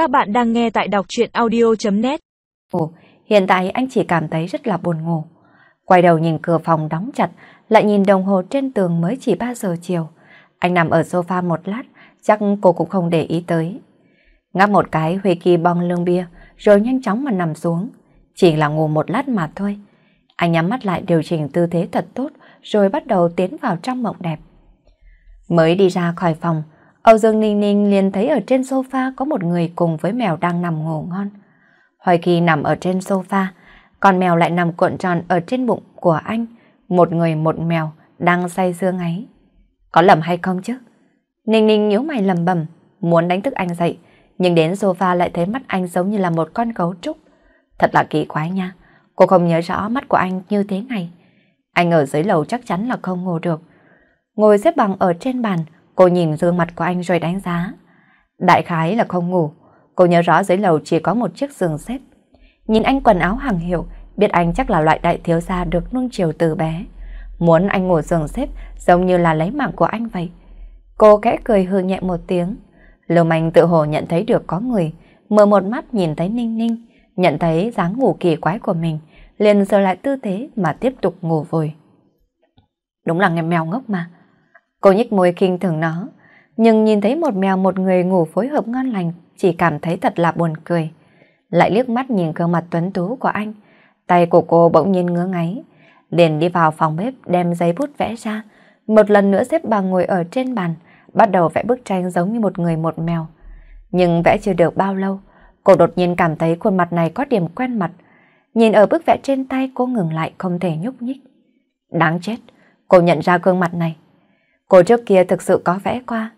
Các bạn đang nghe tại đọc truyện audio.net Ồ, hiện tại anh chỉ cảm thấy rất là buồn ngủ. Quay đầu nhìn cửa phòng đóng chặt, lại nhìn đồng hồ trên tường mới chỉ 3 giờ chiều. Anh nằm ở sofa một lát, chắc cô cũng không để ý tới. Ngáp một cái, huy Kỳ bong lương bia, rồi nhanh chóng mà nằm xuống. Chỉ là ngủ một lát mà thôi. Anh nhắm mắt lại điều chỉnh tư thế thật tốt, rồi bắt đầu tiến vào trong mộng đẹp. Mới đi ra khỏi phòng, Âu Dương Ninh Ninh liền thấy ở trên sofa có một người cùng với mèo đang nằm ngủ ngon. Hoài Kỳ nằm ở trên sofa, còn mèo lại nằm cuộn tròn ở trên bụng của anh. Một người một mèo đang say sưa ngáy. Có lầm hay không chứ? Ninh Ninh nhíu mày lầm bầm, muốn đánh thức anh dậy, nhưng đến sofa lại thấy mắt anh giống như là một con gấu trúc. Thật là kỳ quái nha, cô không nhớ rõ mắt của anh như thế này. Anh ở dưới lầu chắc chắn là không ngủ được. Ngồi xếp bằng ở trên bàn, cô nhìn gương mặt của anh rồi đánh giá. Đại khái là không ngủ, cô nhớ rõ dưới lầu chỉ có một chiếc giường xếp. Nhìn anh quần áo hàng hiệu, biết anh chắc là loại đại thiếu gia được nuông chiều từ bé. Muốn anh ngủ giường xếp giống như là lấy mạng của anh vậy. Cô khẽ cười hư nhẹ một tiếng. Lưu Manh tự hồ nhận thấy được có người, mở một mắt nhìn thấy Ninh Ninh, nhận thấy dáng ngủ kỳ quái của mình, liền giờ lại tư thế mà tiếp tục ngủ vùi. Đúng là nghe mèo ngốc mà. Cô nhích môi kinh thường nó, nhưng nhìn thấy một mèo một người ngủ phối hợp ngon lành, chỉ cảm thấy thật là buồn cười. Lại liếc mắt nhìn gương mặt tuấn tú của anh, tay của cô bỗng nhiên ngứa ngáy, liền đi vào phòng bếp đem giấy bút vẽ ra, một lần nữa xếp bằng ngồi ở trên bàn, bắt đầu vẽ bức tranh giống như một người một mèo. Nhưng vẽ chưa được bao lâu, cô đột nhiên cảm thấy khuôn mặt này có điểm quen mặt. Nhìn ở bức vẽ trên tay cô ngừng lại không thể nhúc nhích. Đáng chết, cô nhận ra gương mặt này. Cô trước kia thực sự có vẽ qua.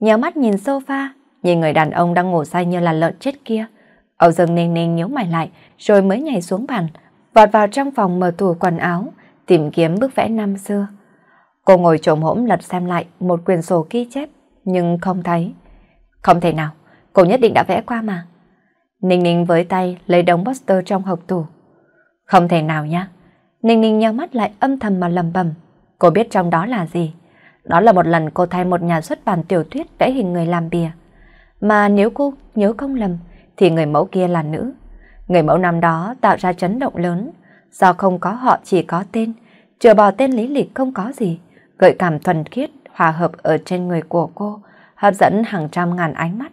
Nhớ mắt nhìn sofa, nhìn người đàn ông đang ngủ say như là lợn chết kia. Âu Dương Ninh Ninh nhíu mày lại rồi mới nhảy xuống bàn, vọt vào trong phòng mở tủ quần áo, tìm kiếm bức vẽ năm xưa. Cô ngồi trộm hỗn lật xem lại một quyển sổ ghi chép, nhưng không thấy. Không thể nào, cô nhất định đã vẽ qua mà. Ninh Ninh với tay lấy đống poster trong hộp tủ. Không thể nào nhá. Ninh Ninh nhắm mắt lại âm thầm mà lầm bầm. Cô biết trong đó là gì. Đó là một lần cô thay một nhà xuất bản tiểu thuyết vẽ hình người làm bìa. Mà nếu cô nhớ không lầm, thì người mẫu kia là nữ. Người mẫu năm đó tạo ra chấn động lớn, do không có họ chỉ có tên, trừ bỏ tên lý lịch không có gì, gợi cảm thuần khiết, hòa hợp ở trên người của cô, hấp dẫn hàng trăm ngàn ánh mắt.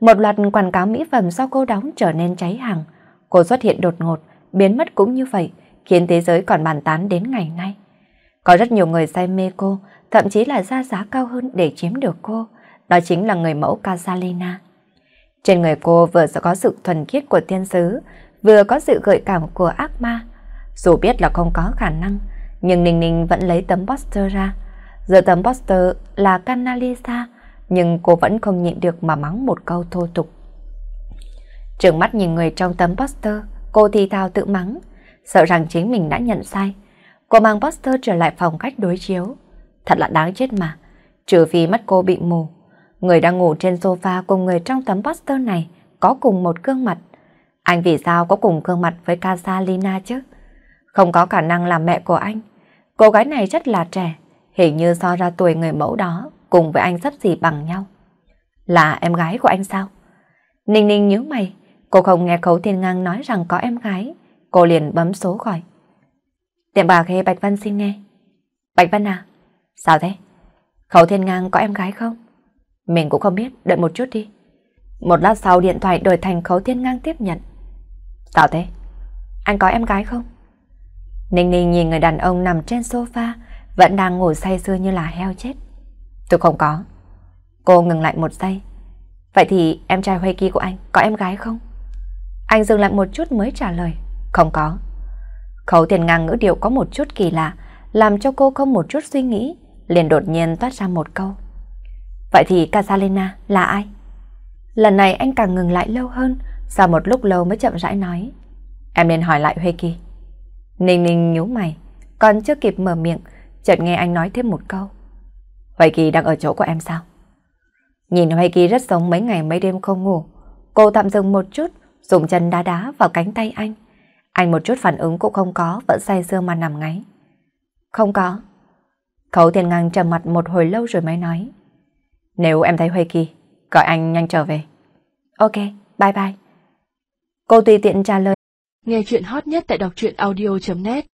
Một loạt quảng cáo mỹ phẩm do cô đóng trở nên cháy hàng. Cô xuất hiện đột ngột, biến mất cũng như vậy, khiến thế giới còn bàn tán đến ngày nay. Có rất nhiều người say mê cô, thậm chí là ra giá cao hơn để chiếm được cô. Đó chính là người mẫu Casalina. Trên người cô vừa có sự thuần khiết của thiên sứ, vừa có sự gợi cảm của ác ma. Dù biết là không có khả năng, nhưng Ninh Ninh vẫn lấy tấm poster ra. Giờ tấm poster là Canalisa, nhưng cô vẫn không nhịn được mà mắng một câu thô tục. Trường mắt nhìn người trong tấm poster, cô thì thào tự mắng, sợ rằng chính mình đã nhận sai. Cô mang poster trở lại phòng khách đối chiếu. Thật là đáng chết mà, trừ phi mắt cô bị mù. Người đang ngủ trên sofa cùng người trong tấm poster này có cùng một gương mặt. Anh vì sao có cùng gương mặt với Casalina chứ? Không có khả năng là mẹ của anh. Cô gái này rất là trẻ, hình như so ra tuổi người mẫu đó cùng với anh sắp xỉ bằng nhau. Là em gái của anh sao? Ninh ninh nhớ mày, cô không nghe Khấu Thiên Ngang nói rằng có em gái. Cô liền bấm số gọi. Tiệm bạc hay Bạch Văn xin nghe. Bạch Văn à? Sao thế? Khấu Thiên Ngang có em gái không? Mình cũng không biết, đợi một chút đi. Một lát sau điện thoại đổi thành Khấu Thiên Ngang tiếp nhận. Sao thế? Anh có em gái không? Ninh Ninh nhìn người đàn ông nằm trên sofa, vẫn đang ngủ say sưa như là heo chết. Tôi không có. Cô ngừng lại một giây. Vậy thì em trai Huy Kỳ của anh có em gái không? Anh dừng lại một chút mới trả lời. Không có. Khấu tiền ngang ngữ điệu có một chút kỳ lạ, làm cho cô không một chút suy nghĩ, liền đột nhiên toát ra một câu. Vậy thì casalena là ai? Lần này anh càng ngừng lại lâu hơn, sau một lúc lâu mới chậm rãi nói. Em nên hỏi lại Huê Kỳ. Ninh ninh nhíu mày, còn chưa kịp mở miệng, chợt nghe anh nói thêm một câu. Huê Kỳ đang ở chỗ của em sao? Nhìn Huê Kỳ rất giống mấy ngày mấy đêm không ngủ. Cô tạm dừng một chút, dùng chân đá đá vào cánh tay anh. Anh một chút phản ứng cũng không có, vẫn say sưa mà nằm ngáy. Không có. Khấu Thiên Ngang trầm mặt một hồi lâu rồi mới nói. Nếu em thấy Huê Kỳ, gọi anh nhanh trở về. Ok, bye bye. Cô tùy tiện trả lời. Nghe chuyện hot nhất tại đọc truyện audio.net